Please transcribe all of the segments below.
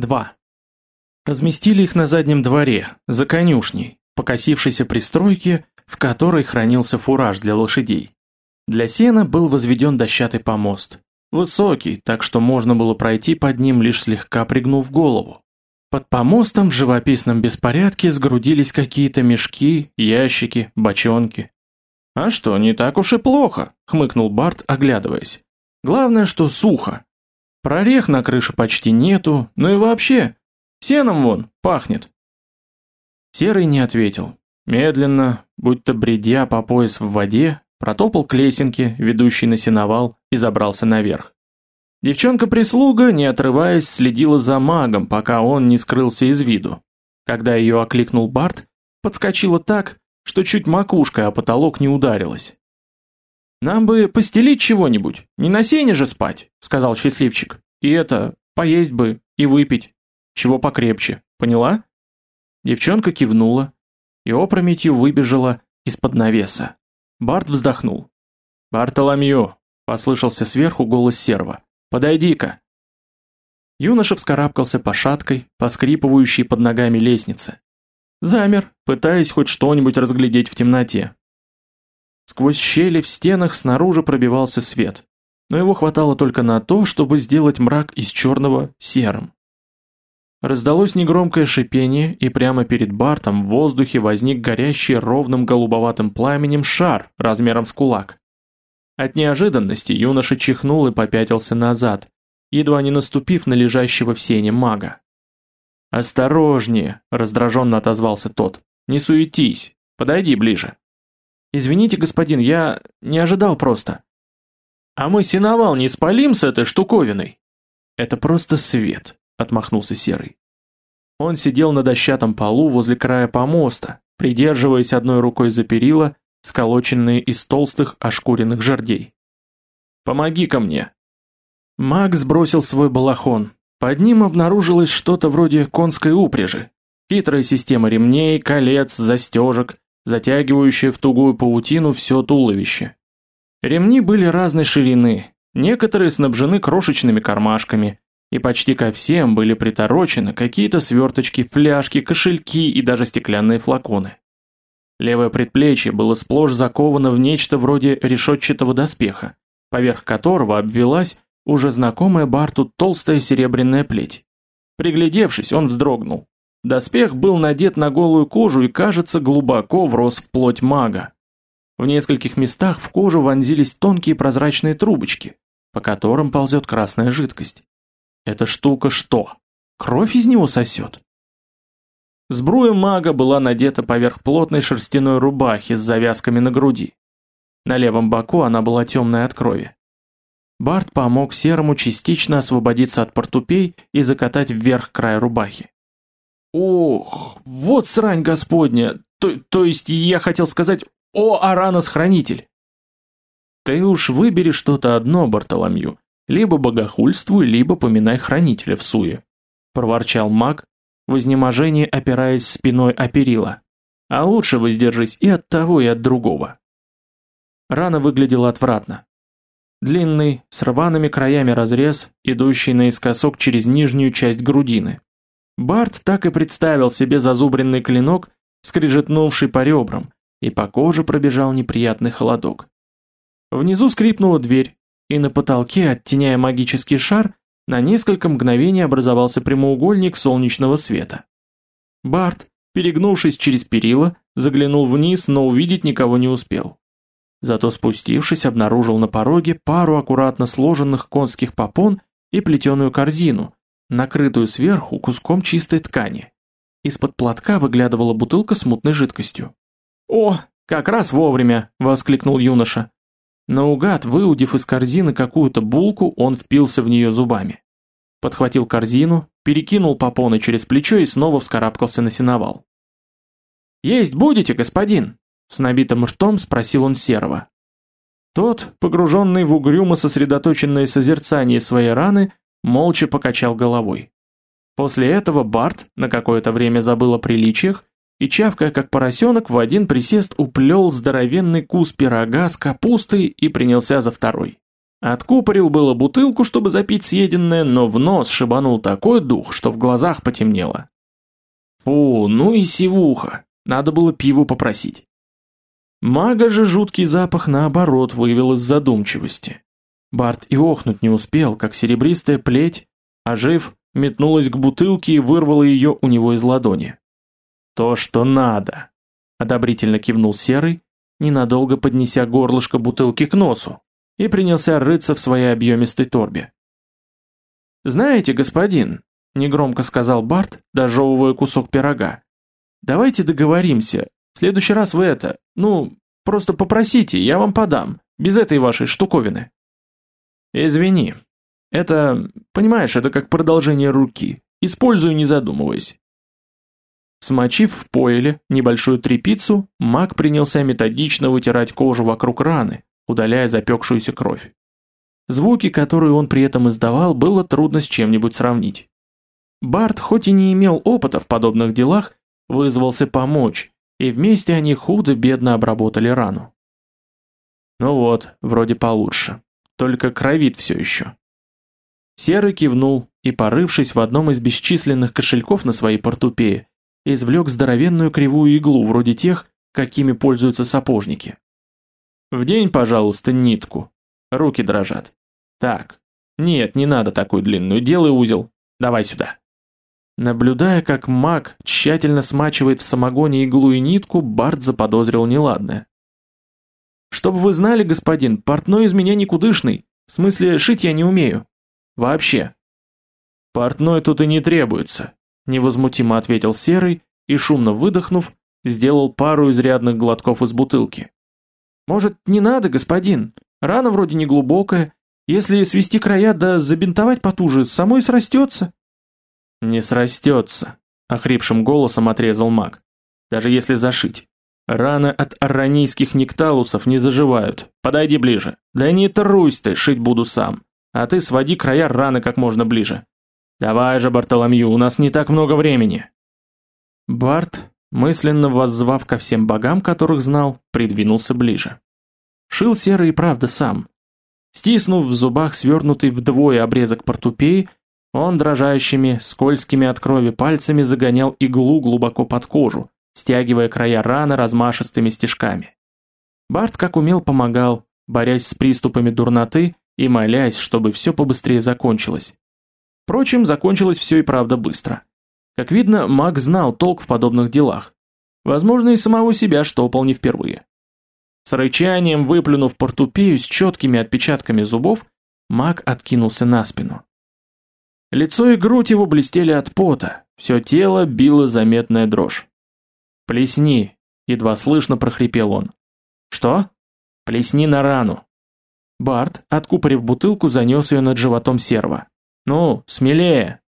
2. Разместили их на заднем дворе, за конюшней, покосившейся пристройке, в которой хранился фураж для лошадей. Для сена был возведен дощатый помост. Высокий, так что можно было пройти под ним, лишь слегка пригнув голову. Под помостом в живописном беспорядке сгрудились какие-то мешки, ящики, бочонки. «А что, не так уж и плохо», — хмыкнул Барт, оглядываясь. «Главное, что сухо. Прорех на крыше почти нету, ну и вообще, сеном вон, пахнет». Серый не ответил. Медленно, будто бредя по пояс в воде, протопал к лесенке, ведущей на сеновал, и забрался наверх. Девчонка-прислуга, не отрываясь, следила за магом, пока он не скрылся из виду. Когда ее окликнул Барт, подскочила так, что чуть макушкой о потолок не ударилась. «Нам бы постелить чего-нибудь, не на сене же спать», — сказал счастливчик. «И это, поесть бы и выпить. Чего покрепче, поняла?» Девчонка кивнула и опрометью выбежала из-под навеса. Барт вздохнул. «Бартоломью!» — послышался сверху голос серва. «Подойди-ка!» Юноша вскарабкался по шаткой, поскрипывающей под ногами лестнице. Замер, пытаясь хоть что-нибудь разглядеть в темноте. Сквозь щели в стенах снаружи пробивался свет, но его хватало только на то, чтобы сделать мрак из черного серым. Раздалось негромкое шипение, и прямо перед Бартом в воздухе возник горящий ровным голубоватым пламенем шар размером с кулак. От неожиданности юноша чихнул и попятился назад, едва не наступив на лежащего в сене мага. «Осторожнее!» – раздраженно отозвался тот. «Не суетись! Подойди ближе!» «Извините, господин, я не ожидал просто». «А мы сеновал не спалим с этой штуковиной?» «Это просто свет», отмахнулся Серый. Он сидел на дощатом полу возле края помоста, придерживаясь одной рукой за перила, сколоченные из толстых ошкуренных жердей. помоги ко мне!» Маг сбросил свой балахон. Под ним обнаружилось что-то вроде конской упряжи. Хитрая система ремней, колец, застежек, затягивающая в тугую паутину все туловище. Ремни были разной ширины, некоторые снабжены крошечными кармашками, и почти ко всем были приторочены какие-то сверточки, фляжки, кошельки и даже стеклянные флаконы. Левое предплечье было сплошь заковано в нечто вроде решетчатого доспеха, поверх которого обвелась уже знакомая Барту толстая серебряная плеть. Приглядевшись, он вздрогнул. Доспех был надет на голую кожу и, кажется, глубоко врос в плоть мага. В нескольких местах в кожу вонзились тонкие прозрачные трубочки, по которым ползет красная жидкость. Эта штука что? Кровь из него сосет? Сбруя мага была надета поверх плотной шерстяной рубахи с завязками на груди. На левом боку она была темная от крови. Барт помог Серому частично освободиться от портупей и закатать вверх край рубахи. «Ох, вот срань господня! То, то есть я хотел сказать, о, Аранос-хранитель!» «Ты уж выбери что-то одно, Бартоломью, либо богохульствуй, либо поминай хранителя в суе», – проворчал маг, в изнеможении опираясь спиной о перила. «А лучше воздержись и от того, и от другого». Рана выглядела отвратно. Длинный, с рваными краями разрез, идущий наискосок через нижнюю часть грудины. Барт так и представил себе зазубренный клинок, скрежетнувший по ребрам, и по коже пробежал неприятный холодок. Внизу скрипнула дверь, и на потолке, оттеняя магический шар, на несколько мгновений образовался прямоугольник солнечного света. Барт, перегнувшись через перила, заглянул вниз, но увидеть никого не успел. Зато спустившись, обнаружил на пороге пару аккуратно сложенных конских попон и плетеную корзину, накрытую сверху куском чистой ткани. Из-под платка выглядывала бутылка с мутной жидкостью. «О, как раз вовремя!» – воскликнул юноша. Наугад, выудив из корзины какую-то булку, он впился в нее зубами. Подхватил корзину, перекинул попоны через плечо и снова вскарабкался на сеновал. «Есть будете, господин?» С набитым ртом спросил он Серого. Тот, погруженный в угрюмо сосредоточенное созерцание своей раны, молча покачал головой. После этого Барт на какое-то время забыл о приличиях и, чавкая как поросенок, в один присест уплел здоровенный кус пирога с капустой и принялся за второй. Откупорил было бутылку, чтобы запить съеденное, но в нос шибанул такой дух, что в глазах потемнело. Фу, ну и сивуха, надо было пиву попросить. Мага же жуткий запах наоборот вывел из задумчивости. Барт и охнуть не успел, как серебристая плеть, ожив, метнулась к бутылке и вырвала ее у него из ладони. «То, что надо!» — одобрительно кивнул Серый, ненадолго поднеся горлышко бутылки к носу, и принялся рыться в своей объемистой торбе. «Знаете, господин», — негромко сказал Барт, дожевывая кусок пирога, «давайте договоримся, в следующий раз вы это, ну, просто попросите, я вам подам, без этой вашей штуковины». «Извини. Это, понимаешь, это как продолжение руки. Использую, не задумываясь. Смочив в пойле небольшую трепицу, маг принялся методично вытирать кожу вокруг раны, удаляя запекшуюся кровь. Звуки, которые он при этом издавал, было трудно с чем-нибудь сравнить. Барт, хоть и не имел опыта в подобных делах, вызвался помочь, и вместе они худо-бедно обработали рану. Ну вот, вроде получше. Только кровит все еще. Серый кивнул и, порывшись в одном из бесчисленных кошельков на своей портупее, извлек здоровенную кривую иглу, вроде тех, какими пользуются сапожники. В день, пожалуйста, нитку. Руки дрожат. Так. Нет, не надо такую длинную, делай узел. Давай сюда. Наблюдая, как маг тщательно смачивает в самогоне иглу и нитку, Барт заподозрил неладное. «Чтобы вы знали, господин, портной из меня никудышный. В смысле, шить я не умею. Вообще». «Портной тут и не требуется невозмутимо ответил Серый и, шумно выдохнув, сделал пару изрядных глотков из бутылки. «Может, не надо, господин? Рана вроде не глубокая. Если свести края да забинтовать потуже, самой срастется». «Не срастется», — охрипшим голосом отрезал маг. «Даже если зашить. Раны от аранийских некталусов не заживают. Подойди ближе. Да не трусь ты, шить буду сам. А ты своди края раны как можно ближе. «Давай же, Бартоломью, у нас не так много времени!» Барт, мысленно воззвав ко всем богам, которых знал, придвинулся ближе. Шил серый и правда сам. Стиснув в зубах свернутый вдвое обрезок портупеи, он дрожащими, скользкими от крови пальцами загонял иглу глубоко под кожу, стягивая края раны размашистыми стежками. Барт как умел помогал, борясь с приступами дурноты и молясь, чтобы все побыстрее закончилось. Впрочем, закончилось все и правда быстро. Как видно, маг знал толк в подобных делах. Возможно, и самого себя штопал не впервые. С рычанием выплюнув портупею с четкими отпечатками зубов, маг откинулся на спину. Лицо и грудь его блестели от пота, все тело било заметная дрожь. «Плесни!» — едва слышно прохрипел он. «Что?» «Плесни на рану!» Барт, откупорив бутылку, занес ее над животом серва. «Ну, смелее!»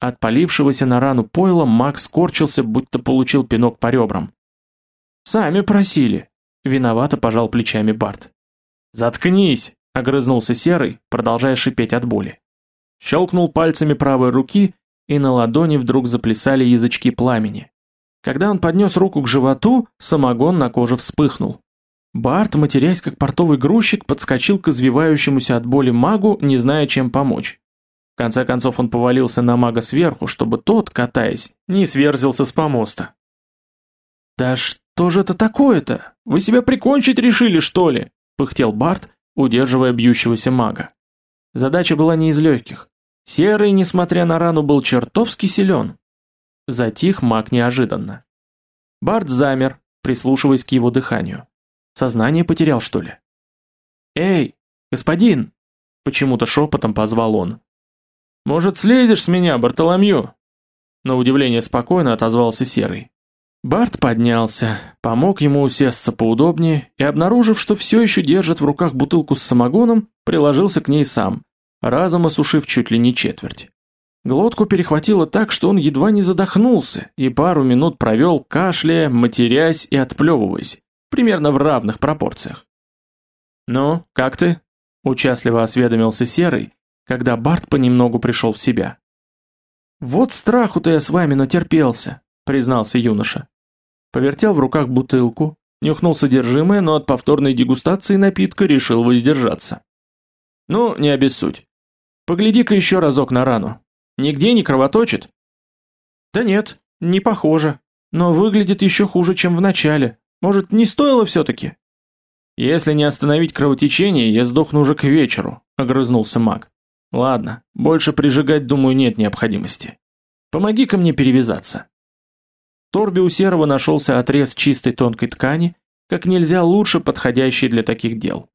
От полившегося на рану пойла Макс скорчился, будто получил пинок по ребрам. «Сами просили!» — виновато пожал плечами Барт. «Заткнись!» — огрызнулся Серый, продолжая шипеть от боли. Щелкнул пальцами правой руки, и на ладони вдруг заплясали язычки пламени. Когда он поднес руку к животу, самогон на коже вспыхнул. Барт, матерясь как портовый грузчик, подскочил к извивающемуся от боли магу, не зная, чем помочь. В конце концов он повалился на мага сверху, чтобы тот, катаясь, не сверзился с помоста. «Да что же это такое-то? Вы себя прикончить решили, что ли?» – пыхтел Барт, удерживая бьющегося мага. Задача была не из легких. Серый, несмотря на рану, был чертовски силен. Затих маг неожиданно. Барт замер, прислушиваясь к его дыханию. Сознание потерял, что ли? «Эй, господин!» – почему-то шепотом позвал он. «Может, слезешь с меня, Бартоломью?» На удивление спокойно отозвался Серый. Барт поднялся, помог ему усесться поудобнее и, обнаружив, что все еще держит в руках бутылку с самогоном, приложился к ней сам, разом осушив чуть ли не четверть. Глотку перехватило так, что он едва не задохнулся и пару минут провел, кашляя, матерясь и отплевываясь, примерно в равных пропорциях. «Ну, как ты?» – участливо осведомился Серый, когда Барт понемногу пришел в себя. «Вот страху-то я с вами натерпелся», — признался юноша. Повертел в руках бутылку, нюхнул содержимое, но от повторной дегустации напитка решил воздержаться. Ну, не обессудь. Погляди-ка еще разок на рану. Нигде не кровоточит? Да нет, не похоже. Но выглядит еще хуже, чем в начале. Может, не стоило все-таки? Если не остановить кровотечение, я сдохну уже к вечеру, огрызнулся маг. Ладно, больше прижигать, думаю, нет необходимости. Помоги-ка мне перевязаться. В торбе у Серого нашелся отрез чистой тонкой ткани, как нельзя лучше подходящий для таких дел.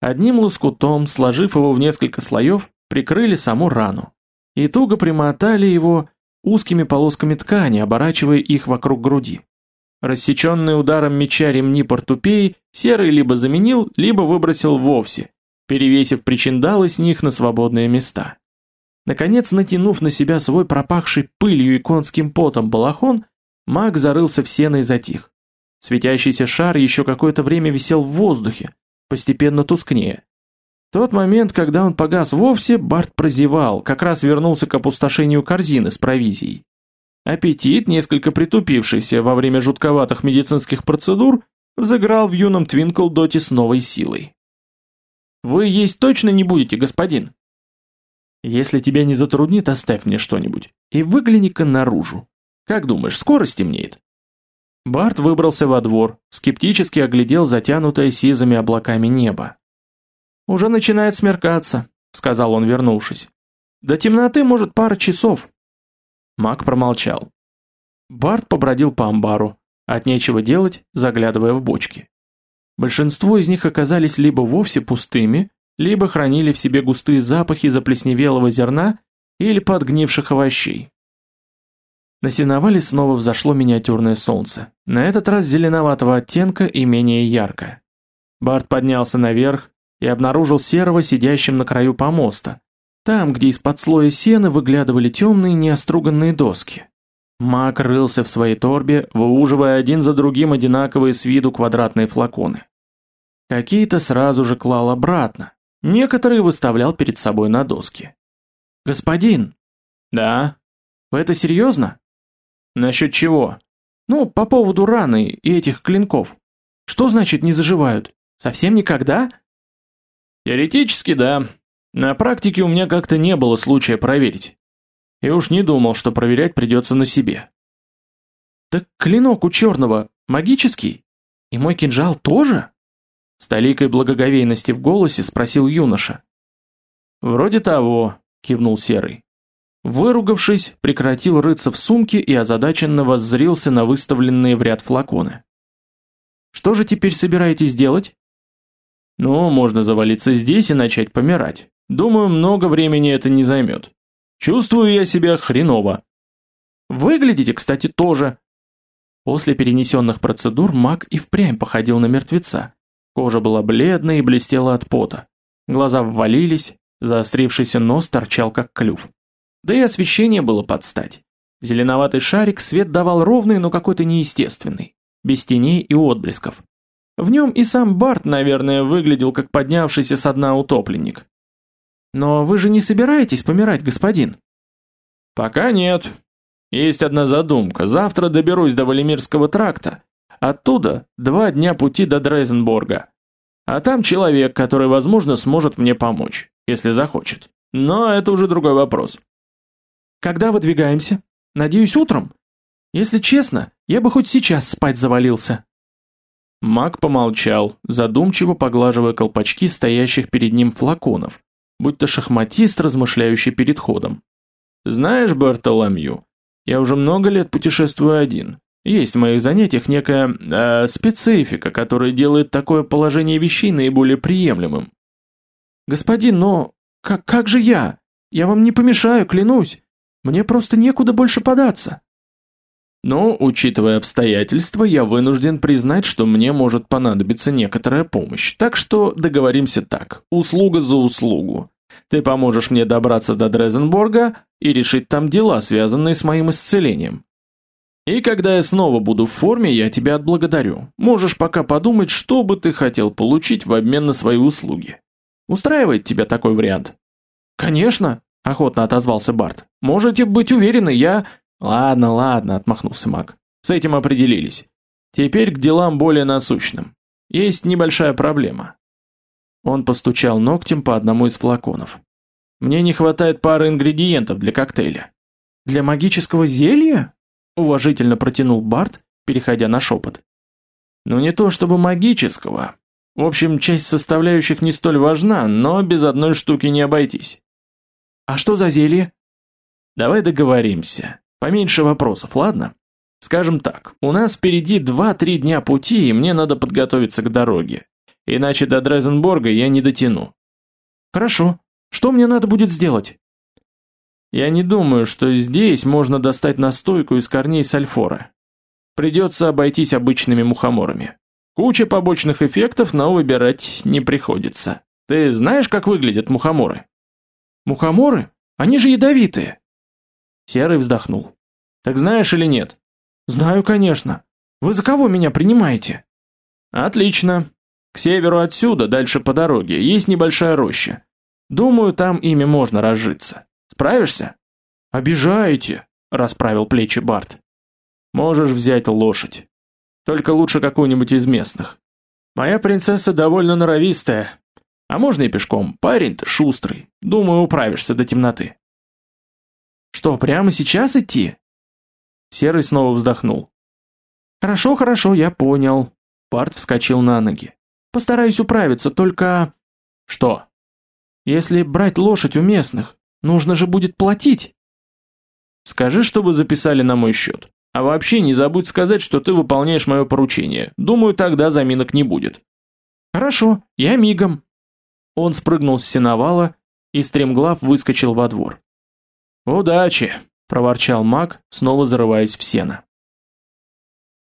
Одним лоскутом, сложив его в несколько слоев, прикрыли саму рану. И туго примотали его узкими полосками ткани, оборачивая их вокруг груди. Рассеченные ударом меча ремни портупеи Серый либо заменил, либо выбросил вовсе, перевесив причиндалы с них на свободные места. Наконец, натянув на себя свой пропахший пылью и конским потом балахон, маг зарылся в сено и затих. Светящийся шар еще какое-то время висел в воздухе, постепенно тускнее. Тот момент, когда он погас вовсе, Барт прозевал, как раз вернулся к опустошению корзины с провизией. Аппетит, несколько притупившийся во время жутковатых медицинских процедур, взыграл в юном Твинклдоте с новой силой. «Вы есть точно не будете, господин?» «Если тебя не затруднит, оставь мне что-нибудь. И выгляни-ка наружу. Как думаешь, скоро стемнеет?» Барт выбрался во двор, скептически оглядел затянутое сизыми облаками небо. «Уже начинает смеркаться», — сказал он, вернувшись. «До темноты, может, пара часов». Маг промолчал. Барт побродил по амбару, от нечего делать, заглядывая в бочки. Большинство из них оказались либо вовсе пустыми, либо хранили в себе густые запахи заплесневелого зерна или подгнивших овощей. На сеновале снова взошло миниатюрное солнце, на этот раз зеленоватого оттенка и менее яркое. Барт поднялся наверх и обнаружил серого сидящим на краю помоста, там, где из-под слоя сена выглядывали темные неоструганные доски. Маг рылся в своей торбе, выуживая один за другим одинаковые с виду квадратные флаконы. Какие-то сразу же клал обратно, некоторые выставлял перед собой на доски. «Господин!» «Да?» «Вы это серьезно?» Насчет чего? Ну, по поводу раны и этих клинков. Что значит не заживают? Совсем никогда? Теоретически, да. На практике у меня как-то не было случая проверить. И уж не думал, что проверять придется на себе. Так клинок у черного магический? И мой кинжал тоже? С толикой благоговейности в голосе спросил юноша. Вроде того, кивнул Серый. Выругавшись, прекратил рыться в сумке и озадаченно воззрился на выставленные в ряд флаконы. «Что же теперь собираетесь делать?» «Ну, можно завалиться здесь и начать помирать. Думаю, много времени это не займет. Чувствую я себя хреново». «Выглядите, кстати, тоже». После перенесенных процедур маг и впрямь походил на мертвеца. Кожа была бледной и блестела от пота. Глаза ввалились, заострившийся нос торчал как клюв. Да и освещение было под стать. Зеленоватый шарик свет давал ровный, но какой-то неестественный, без теней и отблесков. В нем и сам Барт, наверное, выглядел как поднявшийся со дна утопленник. «Но вы же не собираетесь помирать, господин?» «Пока нет. Есть одна задумка. Завтра доберусь до Валимирского тракта. Оттуда два дня пути до Дрейзенборга. А там человек, который, возможно, сможет мне помочь, если захочет. Но это уже другой вопрос. Когда выдвигаемся? Надеюсь, утром? Если честно, я бы хоть сейчас спать завалился. Маг помолчал, задумчиво поглаживая колпачки стоящих перед ним флаконов, будто шахматист, размышляющий перед ходом. Знаешь, Бартоломью, я уже много лет путешествую один. Есть в моих занятиях некая э, специфика, которая делает такое положение вещей наиболее приемлемым. Господин, но как, как же я? Я вам не помешаю, клянусь. Мне просто некуда больше податься. Но, учитывая обстоятельства, я вынужден признать, что мне может понадобиться некоторая помощь. Так что договоримся так. Услуга за услугу. Ты поможешь мне добраться до Дрезенборга и решить там дела, связанные с моим исцелением. И когда я снова буду в форме, я тебя отблагодарю. Можешь пока подумать, что бы ты хотел получить в обмен на свои услуги. Устраивает тебя такой вариант? Конечно, охотно отозвался Барт. Можете быть уверены, я... Ладно, ладно, отмахнулся Мак. С этим определились. Теперь к делам более насущным. Есть небольшая проблема. Он постучал ногтем по одному из флаконов. Мне не хватает пары ингредиентов для коктейля. Для магического зелья? Уважительно протянул Барт, переходя на шепот. Ну не то чтобы магического. В общем, часть составляющих не столь важна, но без одной штуки не обойтись. А что за зелье? Давай договоримся. Поменьше вопросов, ладно? Скажем так, у нас впереди 2-3 дня пути, и мне надо подготовиться к дороге. Иначе до Дрезенборга я не дотяну. Хорошо. Что мне надо будет сделать? Я не думаю, что здесь можно достать настойку из корней сальфора. Придется обойтись обычными мухоморами. Куча побочных эффектов, но выбирать не приходится. Ты знаешь, как выглядят мухоморы? Мухоморы? Они же ядовитые. Серый вздохнул. Так знаешь или нет? Знаю, конечно. Вы за кого меня принимаете? Отлично. К северу отсюда, дальше по дороге, есть небольшая роща. Думаю, там ими можно разжиться. Справишься? Обижаете, расправил плечи Барт. Можешь взять лошадь. Только лучше какую-нибудь из местных. Моя принцесса довольно норовистая. А можно и пешком, парень-то шустрый. Думаю, управишься до темноты. Что, прямо сейчас идти? Серый снова вздохнул. Хорошо, хорошо, я понял. Барт вскочил на ноги. Постараюсь управиться, только... Что? Если брать лошадь у местных, нужно же будет платить. Скажи, чтобы записали на мой счет. А вообще не забудь сказать, что ты выполняешь мое поручение. Думаю, тогда заминок не будет. Хорошо, я мигом. Он спрыгнул с сеновала и стремглав выскочил во двор. Удачи, проворчал маг, снова зарываясь в сено.